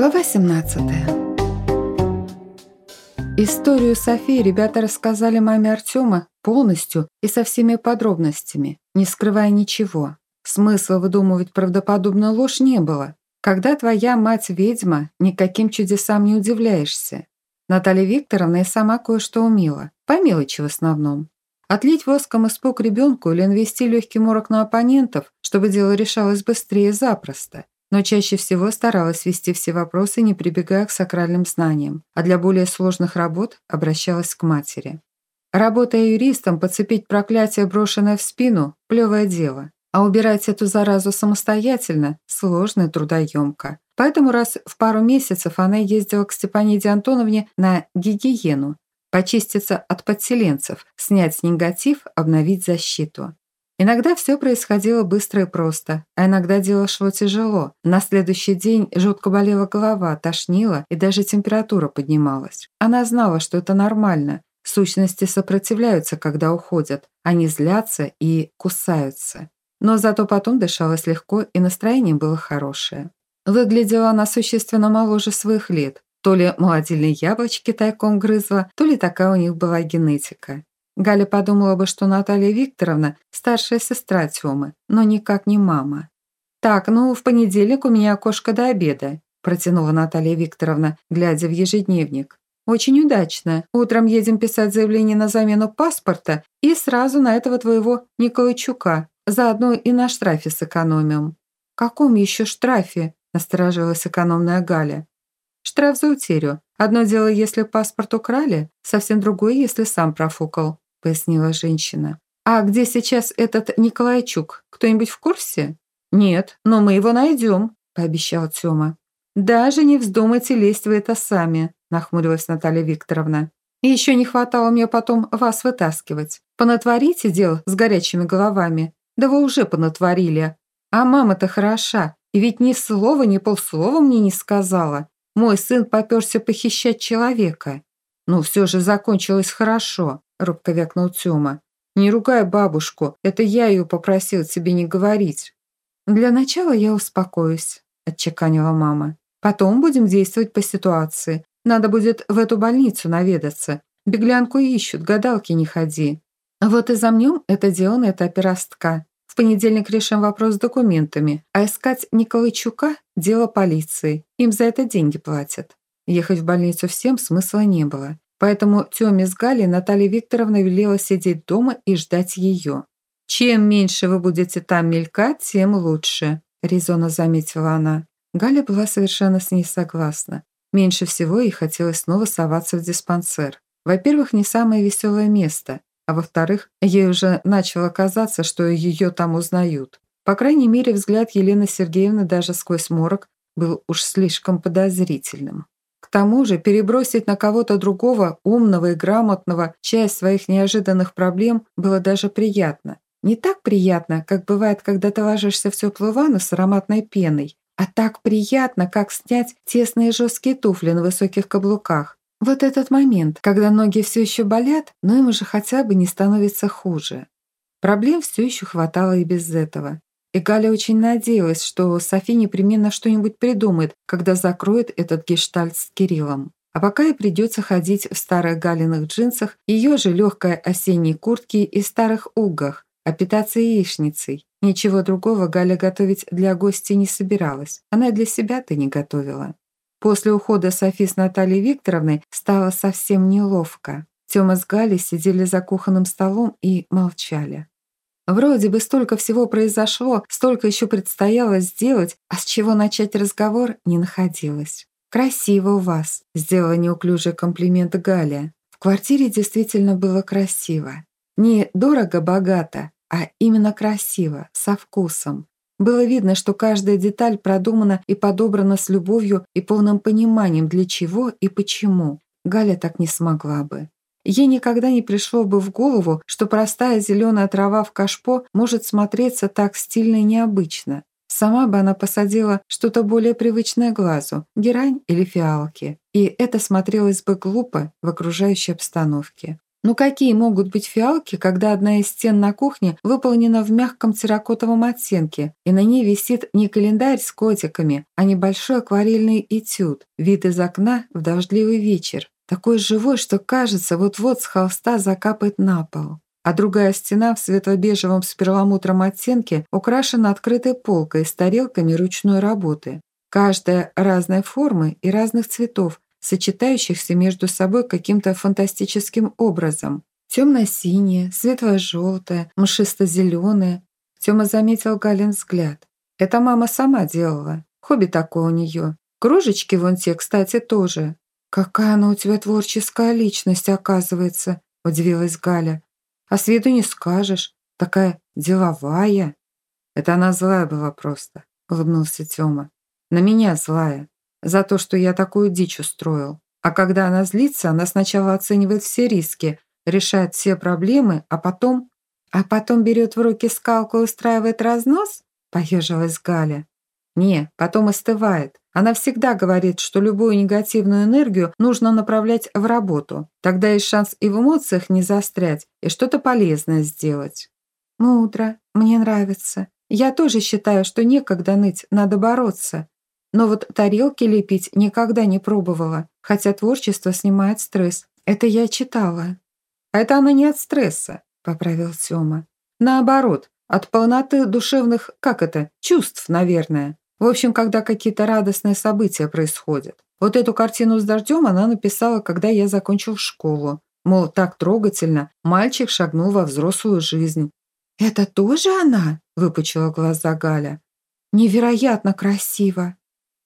Глава 17 Историю Софии ребята рассказали маме Артема полностью и со всеми подробностями, не скрывая ничего. Смысла выдумывать правдоподобную ложь не было. Когда твоя мать ведьма, никаким чудесам не удивляешься. Наталья Викторовна и сама кое-что умела, по мелочи в основном. Отлить воском испуг ребенку или навести легкий морок на оппонентов, чтобы дело решалось быстрее запросто но чаще всего старалась вести все вопросы, не прибегая к сакральным знаниям, а для более сложных работ обращалась к матери. Работая юристом, подцепить проклятие, брошенное в спину – плевое дело. А убирать эту заразу самостоятельно – сложно и трудоемко. Поэтому раз в пару месяцев она ездила к Степаниде Антоновне на гигиену, почиститься от подселенцев, снять негатив, обновить защиту. Иногда все происходило быстро и просто, а иногда дело шло тяжело. На следующий день жутко болела голова, тошнило и даже температура поднималась. Она знала, что это нормально. Сущности сопротивляются, когда уходят. Они злятся и кусаются. Но зато потом дышалось легко, и настроение было хорошее. Выглядела она существенно моложе своих лет. То ли молодильные яблочки тайком грызла, то ли такая у них была генетика. Галя подумала бы, что Наталья Викторовна – старшая сестра Тёмы, но никак не мама. «Так, ну, в понедельник у меня окошко до обеда», – протянула Наталья Викторовна, глядя в ежедневник. «Очень удачно. Утром едем писать заявление на замену паспорта и сразу на этого твоего Николайчука. Заодно и на штрафе сэкономим». «Каком еще штрафе?» – насторожилась экономная Галя. «Штраф за утерю. Одно дело, если паспорт украли, совсем другое, если сам профукал. – пояснила женщина. «А где сейчас этот Николайчук? Кто-нибудь в курсе?» «Нет, но мы его найдем», – пообещал Тёма. «Даже не вздумайте лезть в это сами», – нахмурилась Наталья Викторовна. «Еще не хватало мне потом вас вытаскивать. Понатворите дел с горячими головами. Да вы уже понатворили. А мама-то хороша, и ведь ни слова, ни полслова мне не сказала. Мой сын попёрся похищать человека. Ну, все же закончилось хорошо робко вякнул Тёма. «Не ругай бабушку, это я ее попросил тебе не говорить». «Для начала я успокоюсь», – отчеканила мама. «Потом будем действовать по ситуации. Надо будет в эту больницу наведаться. Беглянку ищут, гадалки не ходи. Вот и замнем это дело на этапе ростка. В понедельник решим вопрос с документами, а искать Николайчука – дело полиции. Им за это деньги платят». Ехать в больницу всем смысла не было. Поэтому Тёме с Галей Наталья Викторовна велела сидеть дома и ждать ее. «Чем меньше вы будете там мелькать, тем лучше», – резонно заметила она. Галя была совершенно с ней согласна. Меньше всего ей хотелось снова соваться в диспансер. Во-первых, не самое веселое место, а во-вторых, ей уже начало казаться, что ее там узнают. По крайней мере, взгляд Елены Сергеевны даже сквозь морок был уж слишком подозрительным. Тому же перебросить на кого-то другого, умного и грамотного, часть своих неожиданных проблем было даже приятно. Не так приятно, как бывает, когда ты ложишься в теплую ванну с ароматной пеной, а так приятно, как снять тесные жесткие туфли на высоких каблуках. Вот этот момент, когда ноги все еще болят, но им уже хотя бы не становится хуже. Проблем все еще хватало и без этого. И Галя очень надеялась, что Софи непременно что-нибудь придумает, когда закроет этот гештальт с Кириллом. А пока ей придется ходить в старых Галиных джинсах, ее же легкой осенней куртке и старых угах, а питаться яичницей. Ничего другого Галя готовить для гостей не собиралась. Она для себя-то не готовила. После ухода Софи с Натальей Викторовной стало совсем неловко. Тёма с Галей сидели за кухонным столом и молчали. Вроде бы столько всего произошло, столько еще предстояло сделать, а с чего начать разговор не находилось. «Красиво у вас», – сделала неуклюжий комплимент Галя. В квартире действительно было красиво. Не дорого-богато, а именно красиво, со вкусом. Было видно, что каждая деталь продумана и подобрана с любовью и полным пониманием, для чего и почему. Галя так не смогла бы. Ей никогда не пришло бы в голову, что простая зеленая трава в кашпо может смотреться так стильно и необычно. Сама бы она посадила что-то более привычное глазу, герань или фиалки, и это смотрелось бы глупо в окружающей обстановке. Ну какие могут быть фиалки, когда одна из стен на кухне выполнена в мягком терракотовом оттенке, и на ней висит не календарь с котиками, а небольшой акварельный этюд, вид из окна в дождливый вечер, такой живой, что кажется, вот-вот с холста закапает на пол. А другая стена в светло-бежевом с перламутром оттенке украшена открытой полкой с тарелками ручной работы. Каждая разной формы и разных цветов, сочетающихся между собой каким-то фантастическим образом. Темно-синее, светло-желтое, мшисто-зеленое. Тёма заметил Галин взгляд. Это мама сама делала. Хобби такое у нее. Кружечки вон те, кстати, тоже. «Какая она у тебя творческая личность, оказывается», – удивилась Галя. «А с виду не скажешь. Такая деловая». «Это она злая была просто», – улыбнулся Тёма. «На меня злая за то, что я такую дичь устроил. А когда она злится, она сначала оценивает все риски, решает все проблемы, а потом... А потом берет в руки скалку и устраивает разнос? Поежилась Галя. Не, потом остывает. Она всегда говорит, что любую негативную энергию нужно направлять в работу. Тогда есть шанс и в эмоциях не застрять, и что-то полезное сделать. Мудро, мне нравится. Я тоже считаю, что некогда ныть, надо бороться. Но вот тарелки лепить никогда не пробовала, хотя творчество снимает стресс. Это я читала. А это она не от стресса, поправил Сёма. Наоборот, от полноты душевных, как это, чувств, наверное. В общем, когда какие-то радостные события происходят. Вот эту картину с дождем она написала, когда я закончил школу. Мол, так трогательно, мальчик шагнул во взрослую жизнь. «Это тоже она?» – выпучила глаза Галя. «Невероятно красиво!»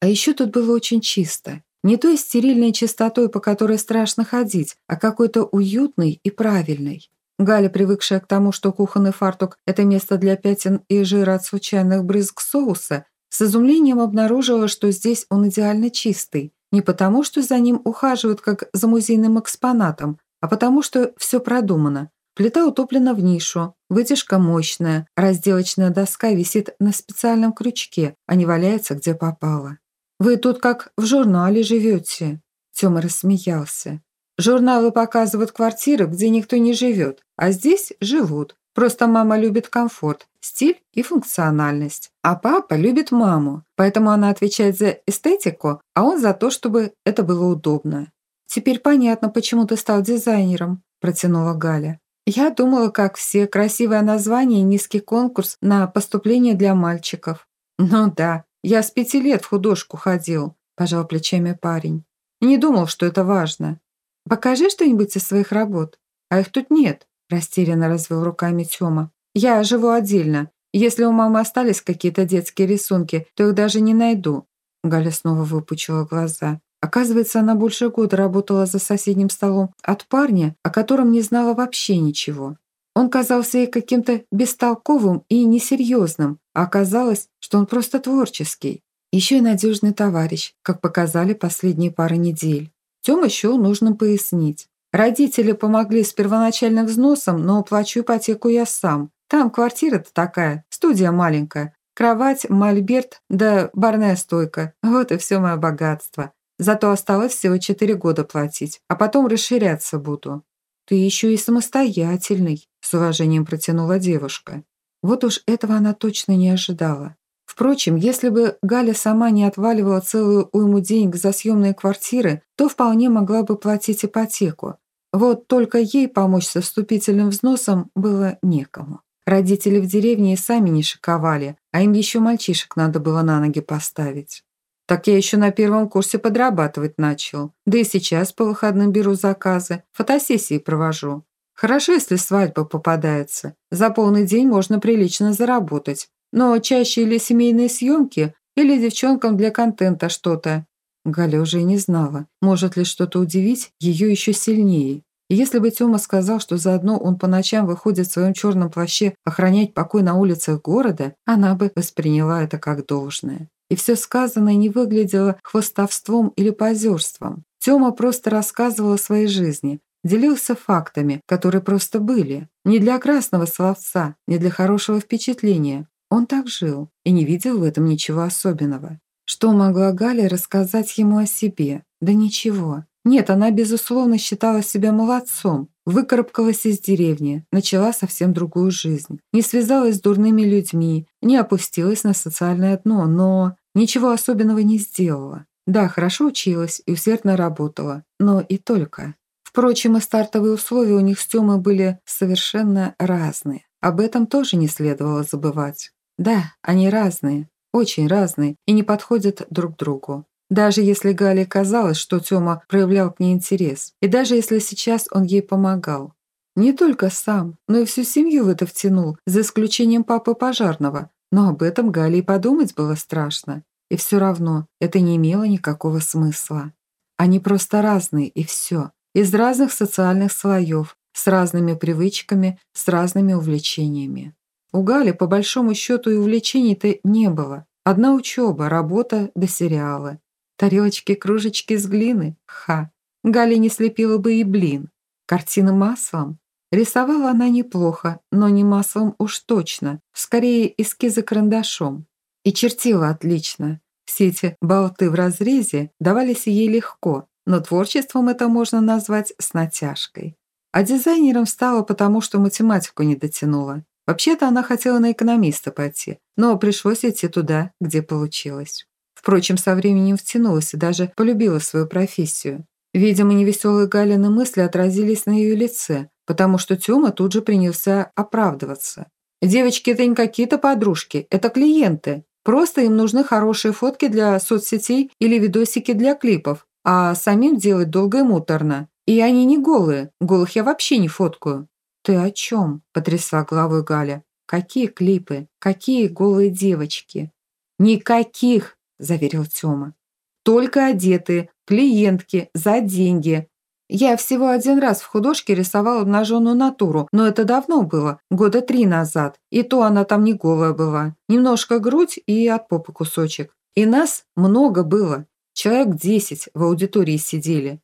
А еще тут было очень чисто. Не той стерильной чистотой, по которой страшно ходить, а какой-то уютной и правильной. Галя, привыкшая к тому, что кухонный фартук – это место для пятен и жира от случайных брызг соуса, с изумлением обнаружила, что здесь он идеально чистый. Не потому, что за ним ухаживают как за музейным экспонатом, а потому, что все продумано. Плита утоплена в нишу, вытяжка мощная, разделочная доска висит на специальном крючке, а не валяется где попало. «Вы тут как в журнале живете», – Тёма рассмеялся. «Журналы показывают квартиры, где никто не живет, а здесь живут. Просто мама любит комфорт, стиль и функциональность. А папа любит маму, поэтому она отвечает за эстетику, а он за то, чтобы это было удобно. «Теперь понятно, почему ты стал дизайнером», – протянула Галя. «Я думала, как все, красивое название и низкий конкурс на поступление для мальчиков». «Ну да, я с пяти лет в художку ходил», – пожал плечами парень. «Не думал, что это важно. Покажи что-нибудь из своих работ. А их тут нет», – растерянно развел руками Тёма. «Я живу отдельно. Если у мамы остались какие-то детские рисунки, то их даже не найду». Галя снова выпучила глаза. Оказывается, она больше года работала за соседним столом от парня, о котором не знала вообще ничего. Он казался ей каким-то бестолковым и несерьезным, а оказалось, что он просто творческий. Еще и надежный товарищ, как показали последние пары недель. Тёма счел нужным пояснить. Родители помогли с первоначальным взносом, но плачу ипотеку я сам. Там квартира-то такая, студия маленькая. Кровать, мольберт да барная стойка. Вот и все мое богатство. Зато осталось всего четыре года платить, а потом расширяться буду. Ты еще и самостоятельный, с уважением протянула девушка. Вот уж этого она точно не ожидала. Впрочем, если бы Галя сама не отваливала целую уйму денег за съемные квартиры, то вполне могла бы платить ипотеку. Вот только ей помочь со вступительным взносом было некому. Родители в деревне и сами не шиковали, а им еще мальчишек надо было на ноги поставить. Так я еще на первом курсе подрабатывать начал. Да и сейчас по выходным беру заказы, фотосессии провожу. Хорошо, если свадьба попадается. За полный день можно прилично заработать. Но чаще или семейные съемки, или девчонкам для контента что-то. Галя уже и не знала, может ли что-то удивить ее еще сильнее. Если бы Тёма сказал, что заодно он по ночам выходит в своем черном плаще охранять покой на улицах города, она бы восприняла это как должное. И все сказанное не выглядело хвостовством или позерством. Тёма просто рассказывал о своей жизни, делился фактами, которые просто были. Не для красного словца, не для хорошего впечатления. Он так жил и не видел в этом ничего особенного. Что могла Галя рассказать ему о себе? Да ничего. Нет, она, безусловно, считала себя молодцом, выкарабкалась из деревни, начала совсем другую жизнь, не связалась с дурными людьми, не опустилась на социальное дно, но ничего особенного не сделала. Да, хорошо училась и усердно работала, но и только. Впрочем, и стартовые условия у них с Тёмой были совершенно разные. Об этом тоже не следовало забывать. Да, они разные, очень разные и не подходят друг другу. Даже если Гале казалось, что Тёма проявлял к ней интерес, и даже если сейчас он ей помогал. Не только сам, но и всю семью в это втянул, за исключением папы пожарного. Но об этом Гале и подумать было страшно. И все равно это не имело никакого смысла. Они просто разные, и все. Из разных социальных слоев, с разными привычками, с разными увлечениями. У Гали, по большому счету, и увлечений-то не было. Одна учеба, работа да сериалы. Тарелочки-кружечки с глины? Ха! Галя не слепила бы и блин. Картина маслом? Рисовала она неплохо, но не маслом уж точно. Скорее, эскизы карандашом. И чертила отлично. Все эти болты в разрезе давались ей легко, но творчеством это можно назвать с натяжкой. А дизайнером стала потому, что математику не дотянула. Вообще-то она хотела на экономиста пойти, но пришлось идти туда, где получилось. Впрочем, со временем втянулась и даже полюбила свою профессию. Видимо, невеселые Галины мысли отразились на ее лице, потому что Тёма тут же принялся оправдываться. «Девочки, это не какие-то подружки, это клиенты. Просто им нужны хорошие фотки для соцсетей или видосики для клипов, а самим делать долго и муторно. И они не голые, голых я вообще не фоткаю». «Ты о чем?» – потрясла головой Галя. «Какие клипы? Какие голые девочки?» «Никаких!» – заверил Тёма. «Только одетые, клиентки, за деньги. Я всего один раз в художке рисовала обнаженную натуру, но это давно было, года три назад. И то она там не голая была. Немножко грудь и от попы кусочек. И нас много было. Человек десять в аудитории сидели.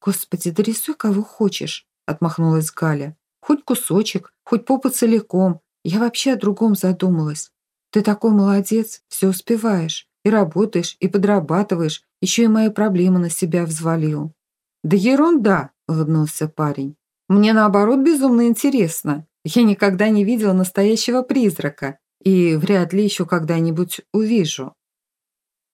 «Господи, дорисуй кого хочешь», – отмахнулась Галя. Хоть кусочек, хоть попу целиком. Я вообще о другом задумалась. Ты такой молодец, все успеваешь. И работаешь, и подрабатываешь, еще и мои проблемы на себя взвалил». «Да ерунда!» – улыбнулся парень. «Мне наоборот безумно интересно. Я никогда не видела настоящего призрака и вряд ли еще когда-нибудь увижу».